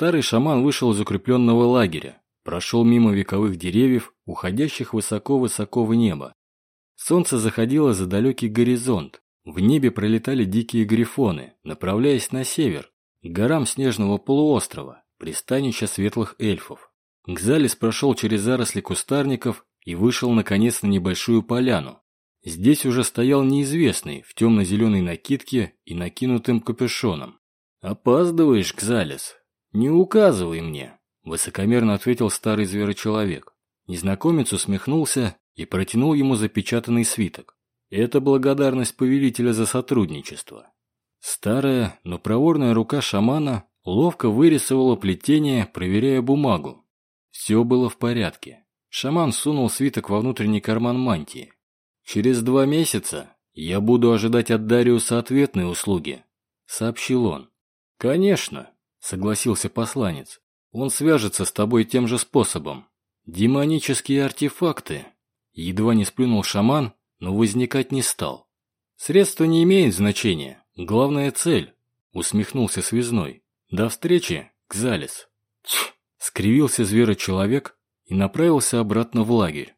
Старый шаман вышел из укрепленного лагеря, прошел мимо вековых деревьев, уходящих высоко-высоко в небо. Солнце заходило за далекий горизонт. В небе пролетали дикие грифоны, направляясь на север, к горам снежного полуострова, пристанища светлых эльфов. Гзалис прошел через заросли кустарников и вышел, наконец, на небольшую поляну. Здесь уже стоял неизвестный в темно-зеленой накидке и накинутым капюшоном. «Опаздываешь, Гзалис? Не указывай мне!» Высокомерно ответил старый зверочеловек. Незнакомец усмехнулся и протянул ему запечатанный свиток. Это благодарность повелителя за сотрудничество. Старая, но проворная рука шамана ловко вырисовала плетение, проверяя бумагу. Все было в порядке. Шаман сунул свиток во внутренний карман мантии. «Через два месяца я буду ожидать от Дариуса ответные услуги», — сообщил он. «Конечно», — согласился посланец. «Он свяжется с тобой тем же способом. Демонические артефакты». Едва не сплюнул шаман, но возникать не стал. «Средства не имеют значения. Главная цель», — усмехнулся связной. «До встречи, Кзалис». скривился зверочеловек и направился обратно в лагерь.